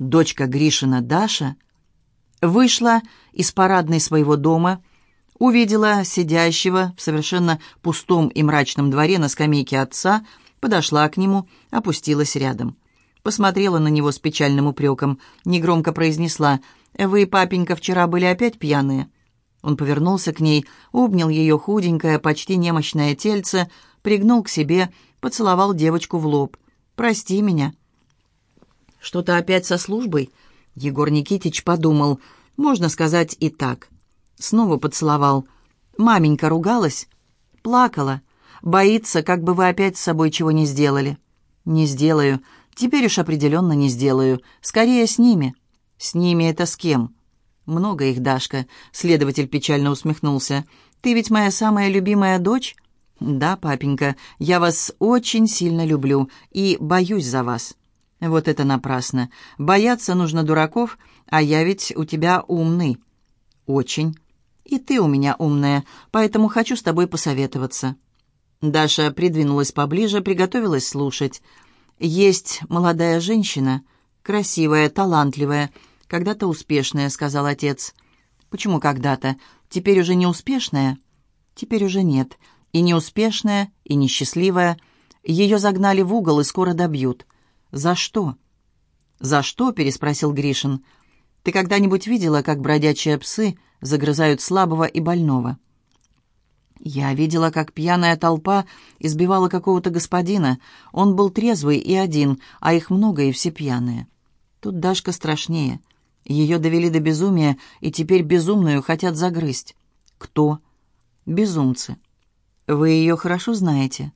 дочка Гришина Даша, вышла из парадной своего дома, увидела сидящего в совершенно пустом и мрачном дворе на скамейке отца, подошла к нему, опустилась рядом. Посмотрела на него с печальным упреком, негромко произнесла «Вы, папенька, вчера были опять пьяные?» Он повернулся к ней, обнял ее худенькое, почти немощное тельце, пригнул к себе, поцеловал девочку в лоб. «Прости меня». «Что-то опять со службой?» Егор Никитич подумал. «Можно сказать и так». Снова поцеловал. «Маменька ругалась?» «Плакала. Боится, как бы вы опять с собой чего не сделали». «Не сделаю. Теперь уж определенно не сделаю. Скорее с ними». «С ними это с кем?» «Много их, Дашка», — следователь печально усмехнулся. «Ты ведь моя самая любимая дочь?» «Да, папенька, я вас очень сильно люблю и боюсь за вас». «Вот это напрасно. Бояться нужно дураков, а я ведь у тебя умный». «Очень. И ты у меня умная, поэтому хочу с тобой посоветоваться». Даша придвинулась поближе, приготовилась слушать. «Есть молодая женщина, красивая, талантливая, когда-то успешная», — сказал отец. «Почему когда-то? Теперь уже не успешная?» «Теперь уже нет. И неуспешная, и несчастливая. Ее загнали в угол и скоро добьют. За что?» «За что?» — переспросил Гришин. «Ты когда-нибудь видела, как бродячие псы загрызают слабого и больного?» Я видела, как пьяная толпа избивала какого-то господина. Он был трезвый и один, а их много и все пьяные. Тут Дашка страшнее. Ее довели до безумия, и теперь безумную хотят загрызть. Кто? Безумцы. Вы ее хорошо знаете?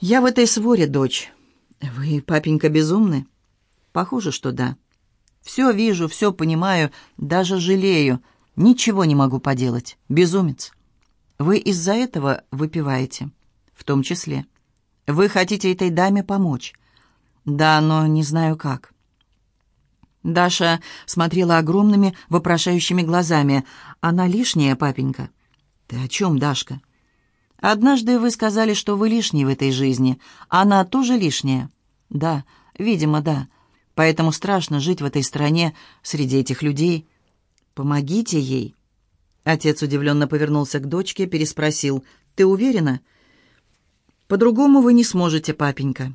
Я в этой своре, дочь. Вы, папенька, безумны? Похоже, что да. Все вижу, все понимаю, даже жалею. Ничего не могу поделать. Безумец. Вы из-за этого выпиваете, в том числе. Вы хотите этой даме помочь. Да, но не знаю как. Даша смотрела огромными, вопрошающими глазами. «Она лишняя, папенька?» «Ты о чем, Дашка?» «Однажды вы сказали, что вы лишний в этой жизни. Она тоже лишняя?» «Да, видимо, да. Поэтому страшно жить в этой стране среди этих людей. Помогите ей». Отец удивленно повернулся к дочке, переспросил. «Ты уверена?» «По-другому вы не сможете, папенька».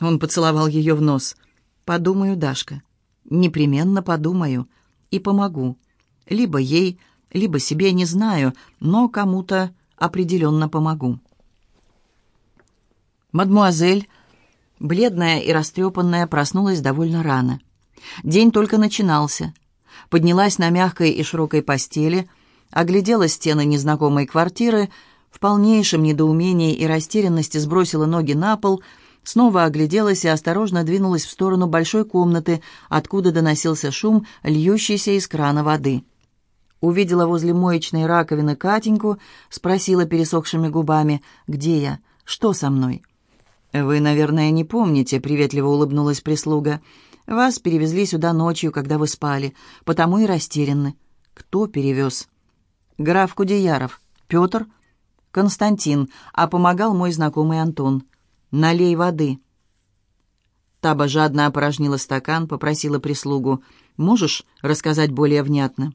Он поцеловал ее в нос. «Подумаю, Дашка. Непременно подумаю. И помогу. Либо ей, либо себе, не знаю, но кому-то определенно помогу». Мадмуазель, бледная и растрепанная, проснулась довольно рано. День только начинался. Поднялась на мягкой и широкой постели – оглядела стены незнакомой квартиры, в полнейшем недоумении и растерянности сбросила ноги на пол, снова огляделась и осторожно двинулась в сторону большой комнаты, откуда доносился шум, льющийся из крана воды. Увидела возле моечной раковины Катеньку, спросила пересохшими губами, «Где я? Что со мной?» «Вы, наверное, не помните», — приветливо улыбнулась прислуга. «Вас перевезли сюда ночью, когда вы спали, потому и растеряны». «Кто перевез?» граф Кудеяров, Петр, Константин, а помогал мой знакомый Антон. Налей воды». Таба жадно опорожнила стакан, попросила прислугу. «Можешь рассказать более внятно?»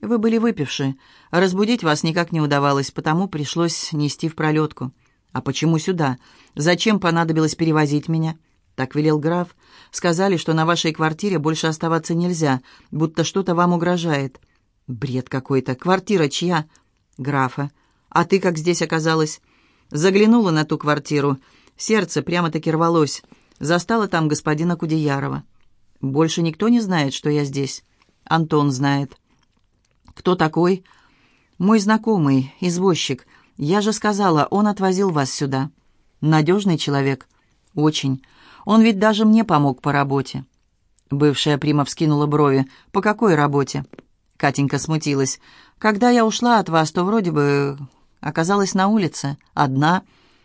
«Вы были выпивши. Разбудить вас никак не удавалось, потому пришлось нести в пролетку». «А почему сюда? Зачем понадобилось перевозить меня?» «Так велел граф. Сказали, что на вашей квартире больше оставаться нельзя, будто что-то вам угрожает. Бред какой-то. Квартира чья? Графа. А ты как здесь оказалась? Заглянула на ту квартиру. Сердце прямо-таки рвалось. Застала там господина Кудеярова. Больше никто не знает, что я здесь. Антон знает. Кто такой? Мой знакомый, извозчик. Я же сказала, он отвозил вас сюда. Надежный человек? Очень. Он ведь даже мне помог по работе. Бывшая прима вскинула брови. По какой работе? Катенька смутилась. «Когда я ушла от вас, то вроде бы оказалась на улице, одна,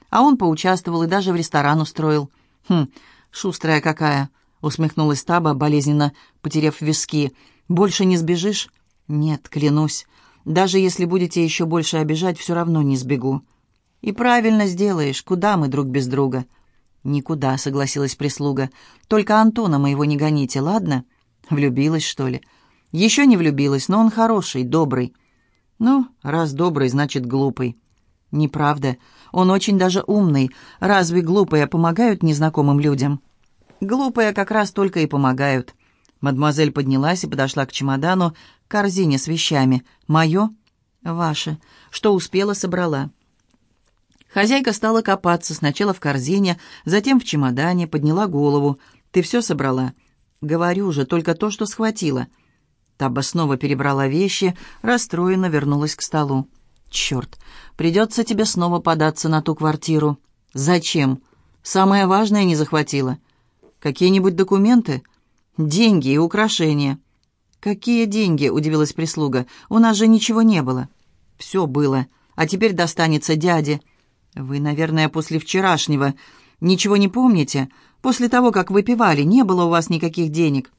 а он поучаствовал и даже в ресторан устроил». «Хм, шустрая какая!» — усмехнулась Таба, болезненно потеряв виски. «Больше не сбежишь?» «Нет, клянусь. Даже если будете еще больше обижать, все равно не сбегу». «И правильно сделаешь. Куда мы друг без друга?» «Никуда», — согласилась прислуга. «Только Антона моего не гоните, ладно?» «Влюбилась, что ли?» «Еще не влюбилась, но он хороший, добрый». «Ну, раз добрый, значит глупый». «Неправда. Он очень даже умный. Разве глупые помогают незнакомым людям?» «Глупые как раз только и помогают». Мадемуазель поднялась и подошла к чемодану, к корзине с вещами. «Мое?» «Ваше. Что успела, собрала». Хозяйка стала копаться сначала в корзине, затем в чемодане, подняла голову. «Ты все собрала?» «Говорю же, только то, что схватила». Таба снова перебрала вещи, расстроенно вернулась к столу. «Черт, придется тебе снова податься на ту квартиру». «Зачем? Самое важное не захватила». «Какие-нибудь документы?» «Деньги и украшения». «Какие деньги?» — удивилась прислуга. «У нас же ничего не было». «Все было. А теперь достанется дяде». «Вы, наверное, после вчерашнего ничего не помните? После того, как выпивали, не было у вас никаких денег?»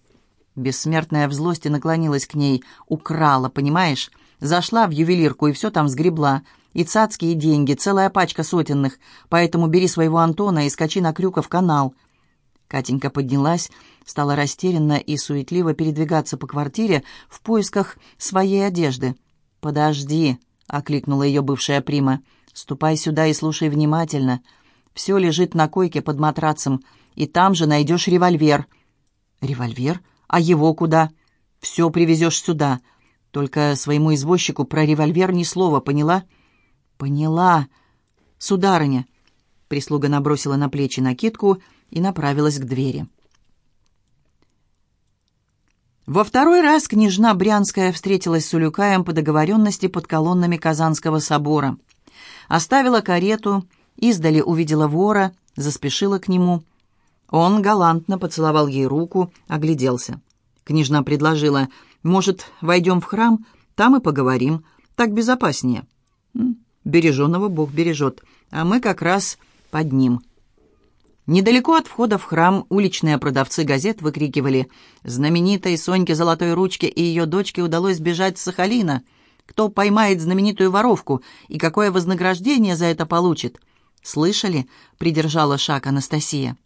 Бессмертная в злости наклонилась к ней. «Украла, понимаешь? Зашла в ювелирку и все там сгребла. И цацкие деньги, целая пачка сотенных. Поэтому бери своего Антона и скачи на Крюков канал». Катенька поднялась, стала растерянно и суетливо передвигаться по квартире в поисках своей одежды. «Подожди», — окликнула ее бывшая прима. Ступай сюда и слушай внимательно. Все лежит на койке под матрацем, и там же найдешь револьвер». «Револьвер? А его куда?» «Все привезешь сюда. Только своему извозчику про револьвер ни слова, поняла?» «Поняла. Сударыня». Прислуга набросила на плечи накидку и направилась к двери. Во второй раз княжна Брянская встретилась с Улюкаем по договоренности под колоннами Казанского собора. Оставила карету, издали увидела вора, заспешила к нему. Он галантно поцеловал ей руку, огляделся. Княжна предложила, «Может, войдем в храм? Там и поговорим. Так безопаснее». «Береженого Бог бережет, а мы как раз под ним». Недалеко от входа в храм уличные продавцы газет выкрикивали «Знаменитой Соньке Золотой Ручке и ее дочке удалось сбежать с Сахалина!» кто поймает знаменитую воровку и какое вознаграждение за это получит. «Слышали?» — придержала шаг Анастасия.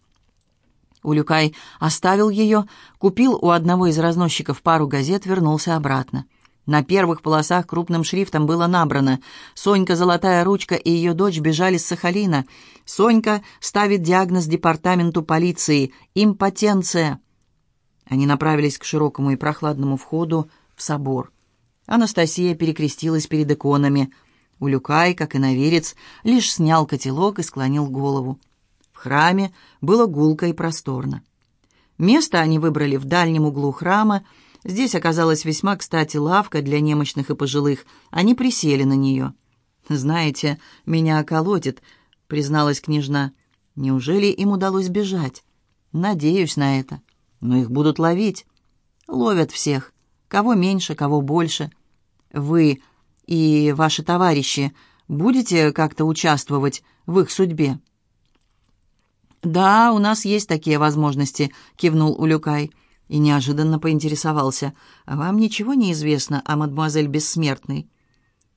Улюкай оставил ее, купил у одного из разносчиков пару газет, вернулся обратно. На первых полосах крупным шрифтом было набрано «Сонька Золотая Ручка и ее дочь бежали с Сахалина. Сонька ставит диагноз департаменту полиции. Импотенция». Они направились к широкому и прохладному входу в собор. Анастасия перекрестилась перед иконами. Улюкай, как иноверец, лишь снял котелок и склонил голову. В храме было гулко и просторно. Место они выбрали в дальнем углу храма. Здесь оказалась весьма кстати лавка для немощных и пожилых. Они присели на нее. «Знаете, меня околотит», — призналась княжна. «Неужели им удалось бежать?» «Надеюсь на это. Но их будут ловить. Ловят всех. Кого меньше, кого больше. Вы и ваши товарищи будете как-то участвовать в их судьбе?» «Да, у нас есть такие возможности», — кивнул Улюкай и неожиданно поинтересовался. «А вам ничего не известно о мадемуазель Бессмертной?»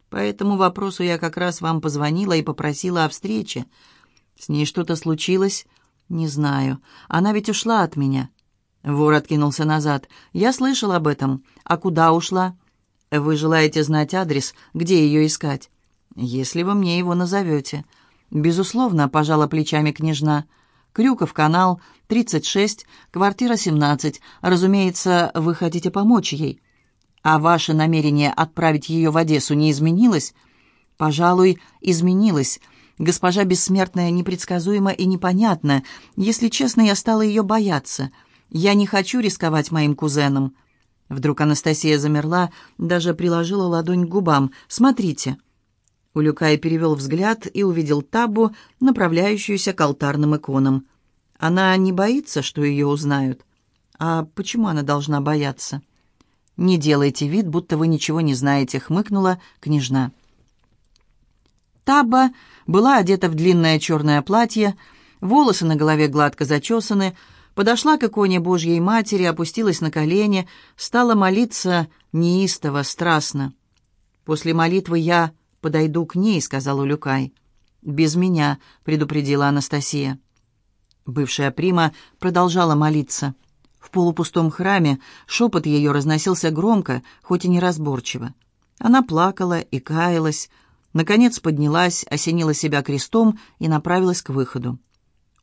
«По этому вопросу я как раз вам позвонила и попросила о встрече. С ней что-то случилось?» «Не знаю. Она ведь ушла от меня». Вор откинулся назад. «Я слышал об этом. А куда ушла?» Вы желаете знать адрес, где ее искать? Если вы мне его назовете. Безусловно, пожала плечами княжна. Крюков канал, 36, квартира 17. Разумеется, вы хотите помочь ей. А ваше намерение отправить ее в Одессу не изменилось? Пожалуй, изменилось. Госпожа Бессмертная непредсказуема и непонятна. Если честно, я стала ее бояться. Я не хочу рисковать моим кузеном. Вдруг Анастасия замерла, даже приложила ладонь к губам. «Смотрите». Улюкай перевел взгляд и увидел Табу, направляющуюся к алтарным иконам. Она не боится, что ее узнают. А почему она должна бояться? «Не делайте вид, будто вы ничего не знаете», — хмыкнула княжна. Таба была одета в длинное черное платье, волосы на голове гладко зачесаны, подошла к иконе Божьей Матери, опустилась на колени, стала молиться неистово, страстно. «После молитвы я подойду к ней», — сказал Улюкай. «Без меня», — предупредила Анастасия. Бывшая прима продолжала молиться. В полупустом храме шепот ее разносился громко, хоть и неразборчиво. Она плакала и каялась, наконец поднялась, осенила себя крестом и направилась к выходу.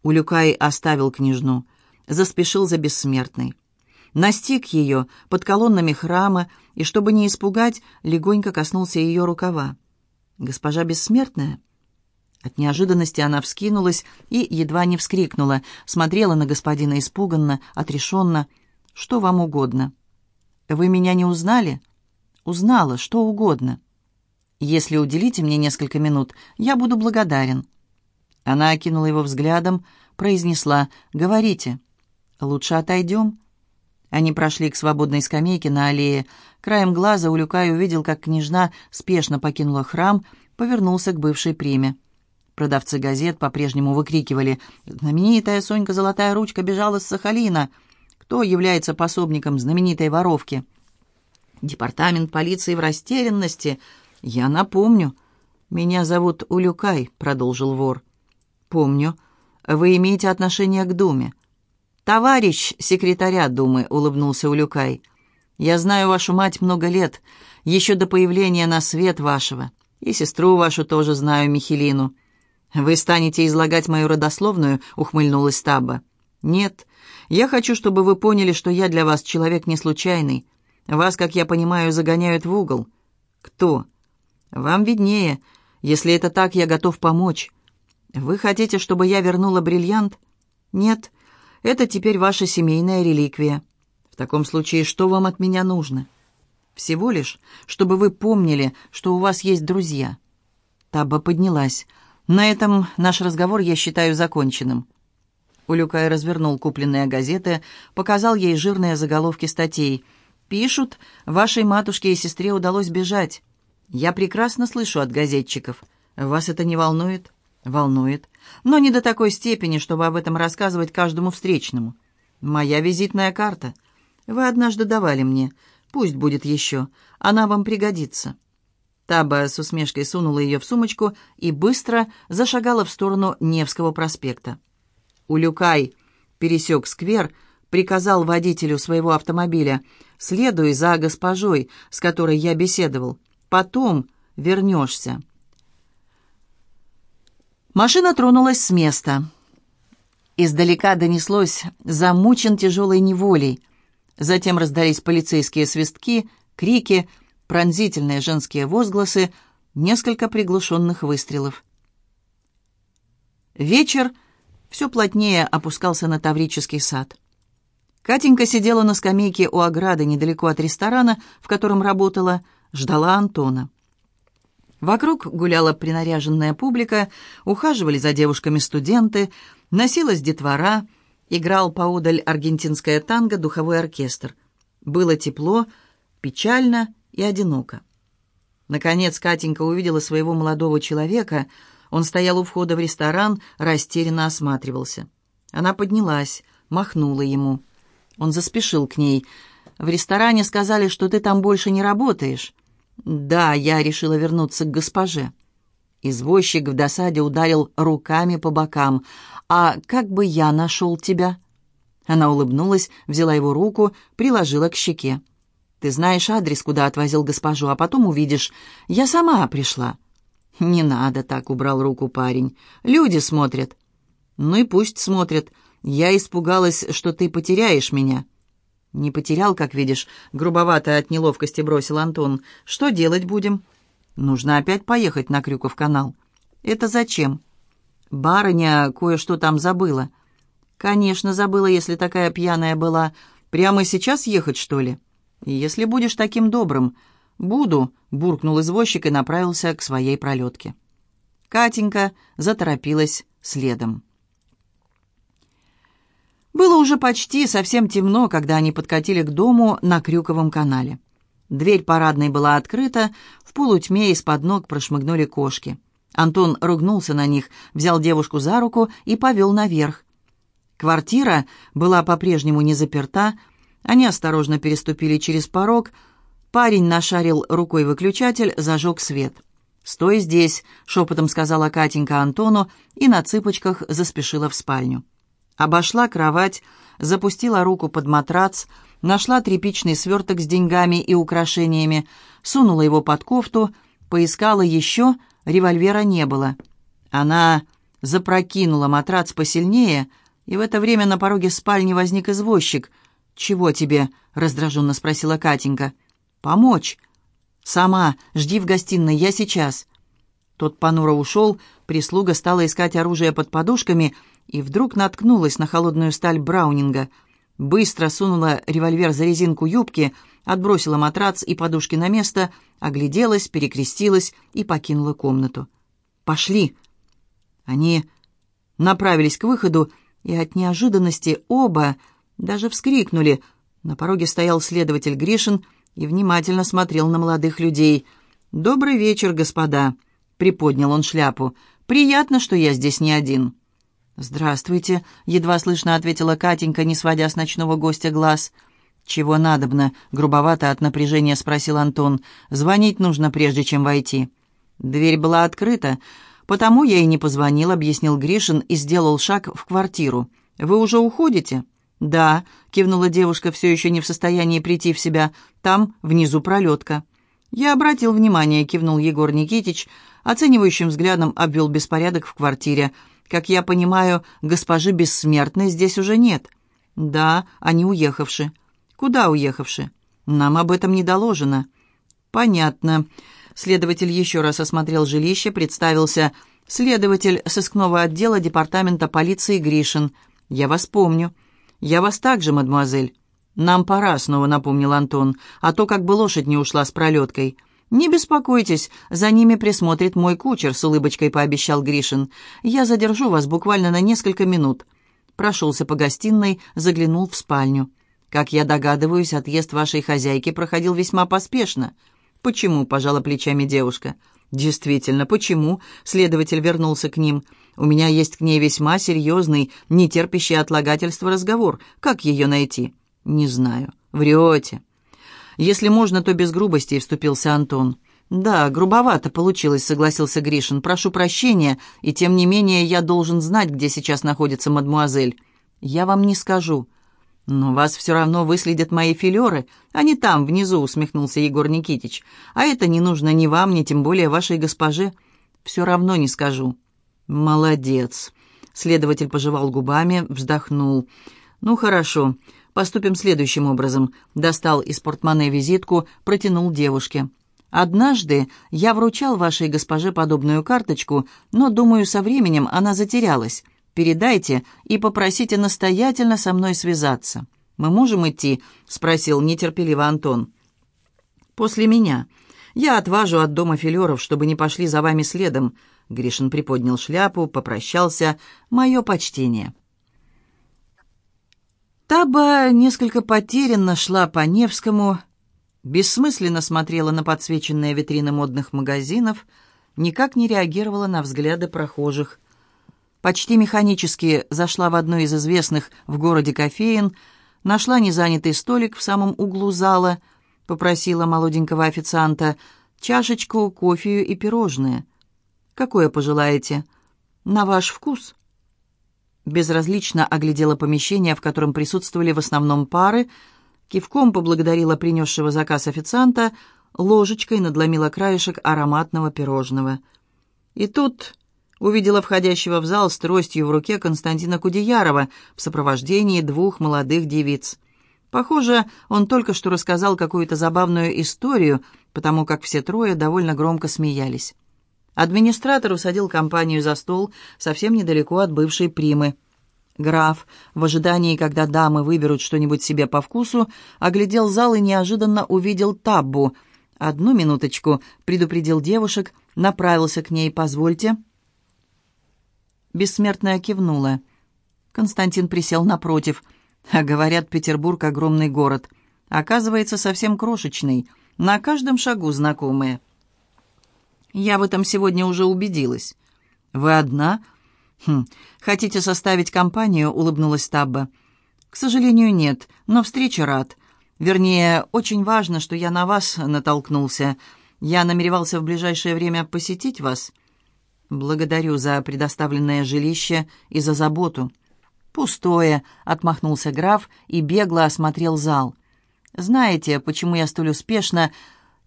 Улюкай оставил княжну, заспешил за бессмертной. Настиг ее под колоннами храма и, чтобы не испугать, легонько коснулся ее рукава. «Госпожа бессмертная?» От неожиданности она вскинулась и едва не вскрикнула, смотрела на господина испуганно, отрешенно. «Что вам угодно?» «Вы меня не узнали?» «Узнала, что угодно». «Если уделите мне несколько минут, я буду благодарен». Она окинула его взглядом, произнесла «Говорите». «Лучше отойдем». Они прошли к свободной скамейке на аллее. Краем глаза Улюкай увидел, как княжна спешно покинула храм, повернулся к бывшей приме. Продавцы газет по-прежнему выкрикивали «Знаменитая Сонька Золотая Ручка бежала с Сахалина!» Кто является пособником знаменитой воровки? Департамент полиции в растерянности. Я напомню. «Меня зовут Улюкай», — продолжил вор. «Помню. Вы имеете отношение к Думе». «Товарищ секретаря Думы», — улыбнулся Улюкай. «Я знаю вашу мать много лет, еще до появления на свет вашего. И сестру вашу тоже знаю, Михелину. «Вы станете излагать мою родословную?» — ухмыльнулась Таба. «Нет. Я хочу, чтобы вы поняли, что я для вас человек не случайный. Вас, как я понимаю, загоняют в угол». «Кто?» «Вам виднее. Если это так, я готов помочь. Вы хотите, чтобы я вернула бриллиант?» «Нет. Это теперь ваша семейная реликвия. В таком случае, что вам от меня нужно?» «Всего лишь, чтобы вы помнили, что у вас есть друзья». Таба поднялась. На этом наш разговор я считаю законченным». Улюкай развернул купленные газеты, показал ей жирные заголовки статей. «Пишут, вашей матушке и сестре удалось бежать. Я прекрасно слышу от газетчиков. Вас это не волнует?» «Волнует. Но не до такой степени, чтобы об этом рассказывать каждому встречному. Моя визитная карта. Вы однажды давали мне. Пусть будет еще. Она вам пригодится». Таба с усмешкой сунула ее в сумочку и быстро зашагала в сторону Невского проспекта. Улюкай пересек сквер, приказал водителю своего автомобиля «Следуй за госпожой, с которой я беседовал. Потом вернешься». Машина тронулась с места. Издалека донеслось «замучен тяжелой неволей». Затем раздались полицейские свистки, крики – пронзительные женские возгласы, несколько приглушенных выстрелов. Вечер все плотнее опускался на Таврический сад. Катенька сидела на скамейке у ограды недалеко от ресторана, в котором работала, ждала Антона. Вокруг гуляла принаряженная публика, ухаживали за девушками студенты, носилась детвора, играл поодаль аргентинское танго духовой оркестр. Было тепло, печально и одиноко. Наконец Катенька увидела своего молодого человека. Он стоял у входа в ресторан, растерянно осматривался. Она поднялась, махнула ему. Он заспешил к ней. «В ресторане сказали, что ты там больше не работаешь». «Да, я решила вернуться к госпоже». Извозчик в досаде ударил руками по бокам. «А как бы я нашел тебя?» Она улыбнулась, взяла его руку, приложила к щеке. Ты знаешь адрес, куда отвозил госпожу, а потом увидишь. Я сама пришла». «Не надо так», — убрал руку парень. «Люди смотрят». «Ну и пусть смотрят. Я испугалась, что ты потеряешь меня». «Не потерял, как видишь», — грубовато от неловкости бросил Антон. «Что делать будем?» «Нужно опять поехать на Крюков канал». «Это зачем?» «Барыня кое-что там забыла». «Конечно, забыла, если такая пьяная была. Прямо сейчас ехать, что ли?» «Если будешь таким добрым». «Буду», — буркнул извозчик и направился к своей пролетке. Катенька заторопилась следом. Было уже почти совсем темно, когда они подкатили к дому на Крюковом канале. Дверь парадной была открыта, в полутьме из-под ног прошмыгнули кошки. Антон ругнулся на них, взял девушку за руку и повел наверх. Квартира была по-прежнему не заперта, они осторожно переступили через порог. Парень нашарил рукой выключатель, зажег свет. «Стой здесь», — шепотом сказала Катенька Антону и на цыпочках заспешила в спальню. Обошла кровать, запустила руку под матрац, нашла тряпичный сверток с деньгами и украшениями, сунула его под кофту, поискала еще, револьвера не было. Она запрокинула матрац посильнее, и в это время на пороге спальни возник извозчик. «Чего тебе?» — раздраженно спросила Катенька. «Помочь». «Сама, жди в гостиной, я сейчас». Тот понуро ушел, прислуга стала искать оружие под подушками и вдруг наткнулась на холодную сталь Браунинга. Быстро сунула револьвер за резинку юбки, отбросила матрац и подушки на место, огляделась, перекрестилась и покинула комнату. «Пошли!» Они направились к выходу, и от неожиданности оба даже вскрикнули. На пороге стоял следователь Гришин и внимательно смотрел на молодых людей. «Добрый вечер, господа!» — приподнял он шляпу. «Приятно, что я здесь не один». «Здравствуйте», — едва слышно ответила Катенька, не сводя с ночного гостя глаз. «Чего надобно?» — грубовато от напряжения спросил Антон. «Звонить нужно, прежде чем войти». Дверь была открыта. «Потому я и не позвонил», — объяснил Гришин и сделал шаг в квартиру. «Вы уже уходите?» «Да», — кивнула девушка, все еще не в состоянии прийти в себя. «Там внизу пролетка». «Я обратил внимание», — кивнул Егор Никитич, оценивающим взглядом обвел беспорядок в квартире. «Как я понимаю, госпожи Бессмертной здесь уже нет». «Да, они уехавши». «Куда уехавши?» «Нам об этом не доложено». «Понятно». Следователь еще раз осмотрел жилище, представился следователь сыскного отдела департамента полиции Гришин. «Я вас помню». «Я вас также, мадемуазель». «Нам пора», — снова напомнил Антон, «а то как бы лошадь не ушла с пролеткой». «Не беспокойтесь, за ними присмотрит мой кучер», — с улыбочкой пообещал Гришин. «Я задержу вас буквально на несколько минут». Прошелся по гостиной, заглянул в спальню. «Как я догадываюсь, отъезд вашей хозяйки проходил весьма поспешно». «Почему?» — пожала плечами девушка. «Действительно, почему?» — следователь вернулся к ним. «У меня есть к ней весьма серьезный, нетерпящий отлагательства разговор. Как ее найти?» «Не знаю. Врете». «Если можно, то без грубости», — вступился Антон. «Да, грубовато получилось», — согласился Гришин. «Прошу прощения, и тем не менее я должен знать, где сейчас находится мадмуазель». «Я вам не скажу». «Но вас все равно выследят мои филеры. Они там, внизу», — усмехнулся Егор Никитич. «А это не нужно ни вам, ни тем более вашей госпоже. Все равно не скажу». «Молодец». Следователь пожевал губами, вздохнул. «Ну, хорошо. Поступим следующим образом». Достал из портмоне визитку, протянул девушке. «Однажды я вручал вашей госпоже подобную карточку, но, думаю, со временем она затерялась. Передайте и попросите настоятельно со мной связаться. Мы можем идти?» — спросил нетерпеливо Антон. «После меня. Я отважу от дома филеров, чтобы не пошли за вами следом». Гришин приподнял шляпу, попрощался. «Мое почтение». Таба несколько потерянно шла по Невскому, бессмысленно смотрела на подсвеченные витрины модных магазинов, никак не реагировала на взгляды прохожих. Почти механически зашла в одну из известных в городе кофеин, нашла незанятый столик в самом углу зала, попросила молоденького официанта чашечку, кофею и пирожное. «Какое пожелаете?» «На ваш вкус». Безразлично оглядела помещение, в котором присутствовали в основном пары, кивком поблагодарила принесшего заказ официанта, ложечкой надломила краешек ароматного пирожного. И тут увидела входящего в зал с тростью в руке Константина Кудеярова в сопровождении двух молодых девиц. Похоже, он только что рассказал какую-то забавную историю, потому как все трое довольно громко смеялись. Администратор усадил компанию за стол совсем недалеко от бывшей примы. Граф, в ожидании, когда дамы выберут что-нибудь себе по вкусу, оглядел зал и неожиданно увидел таббу. «Одну минуточку», — предупредил девушек, направился к ней, «позвольте». Бессмертная кивнула. Константин присел напротив. А говорят, Петербург — огромный город. Оказывается, совсем крошечный. На каждом шагу знакомые. Я в этом сегодня уже убедилась. «Вы одна?» «Хм, хотите составить компанию?» — улыбнулась Табба. «К сожалению, нет, но встреча рад. Вернее, очень важно, что я на вас натолкнулся. Я намеревался в ближайшее время посетить вас. Благодарю за предоставленное жилище и за заботу. «Пустое», — отмахнулся граф и бегло осмотрел зал. «Знаете, почему я столь успешно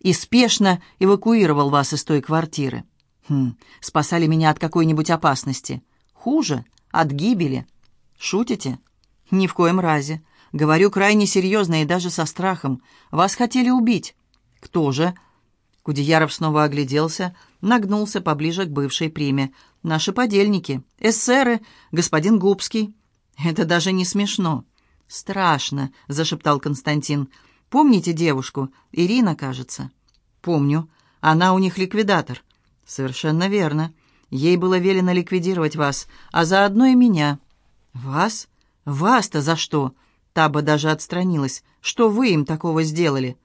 и спешно эвакуировал вас из той квартиры?» «Хм, спасали меня от какой-нибудь опасности. Хуже? От гибели. Шутите?» «Ни в коем разе. Говорю крайне серьезно и даже со страхом. Вас хотели убить». «Кто же?» Кудеяров снова огляделся, нагнулся поближе к бывшей приме. «Наши подельники, эсеры, господин Губский». «Это даже не смешно». «Страшно», — зашептал Константин. «Помните девушку? Ирина, кажется?» «Помню. Она у них ликвидатор». «Совершенно верно. Ей было велено ликвидировать вас, а заодно и меня». «Вас? Вас-то за что?» Таба даже отстранилась. «Что вы им такого сделали?»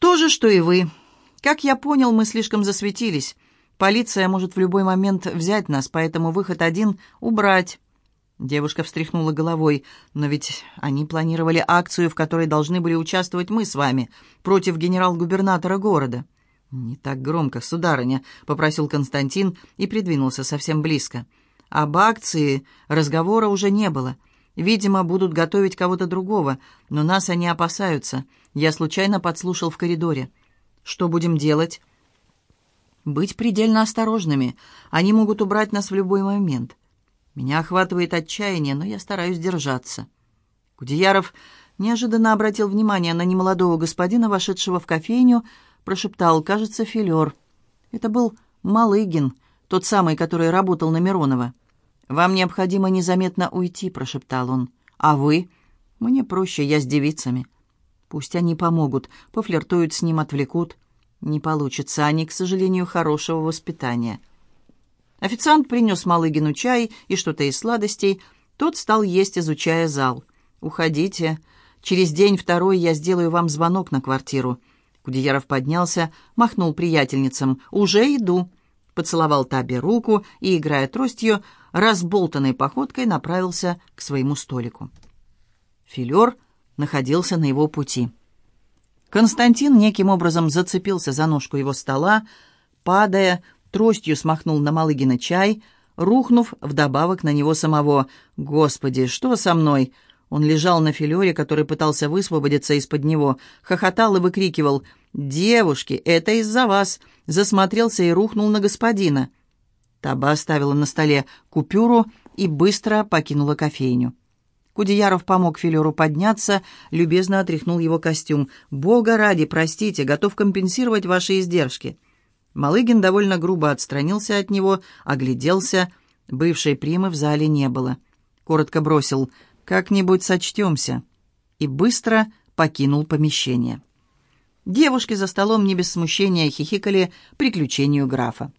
«То же, что и вы. Как я понял, мы слишком засветились. Полиция может в любой момент взять нас, поэтому выход один — убрать». Девушка встряхнула головой. «Но ведь они планировали акцию, в которой должны были участвовать мы с вами, против генерал-губернатора города». «Не так громко, сударыня», — попросил Константин и придвинулся совсем близко. «Об акции разговора уже не было. Видимо, будут готовить кого-то другого, но нас они опасаются. Я случайно подслушал в коридоре. Что будем делать? Быть предельно осторожными. Они могут убрать нас в любой момент. Меня охватывает отчаяние, но я стараюсь держаться. Кудеяров неожиданно обратил внимание на немолодого господина, вошедшего в кофейню, прошептал, кажется, филер. Это был Малыгин, тот самый, который работал на Миронова. «Вам необходимо незаметно уйти», — прошептал он. «А вы?» «Мне проще, я с девицами». «Пусть они помогут, пофлиртуют с ним, отвлекут». «Не получится, они, к сожалению, хорошего воспитания». Официант принес Малыгину чай и что-то из сладостей. Тот стал есть, изучая зал. «Уходите. Через день-второй я сделаю вам звонок на квартиру». Кудеяров поднялся, махнул приятельницам. «Уже иду». Поцеловал Табе руку и, играя тростью, разболтанной походкой направился к своему столику. Филер находился на его пути. Константин неким образом зацепился за ножку его стола, падая, тростью смахнул на Малыгина чай, рухнув вдобавок на него самого. «Господи, что со мной?» Он лежал на филере, который пытался высвободиться из-под него, хохотал и выкрикивал «Девушки, это из-за вас!» Засмотрелся и рухнул на господина. Таба оставила на столе купюру и быстро покинула кофейню. Кудеяров помог Филеру подняться, любезно отряхнул его костюм. «Бога ради, простите, готов компенсировать ваши издержки». Малыгин довольно грубо отстранился от него, огляделся. Бывшей примы в зале не было. Коротко бросил «Как-нибудь сочтемся» и быстро покинул помещение. Девушки за столом не без смущения хихикали приключению графа.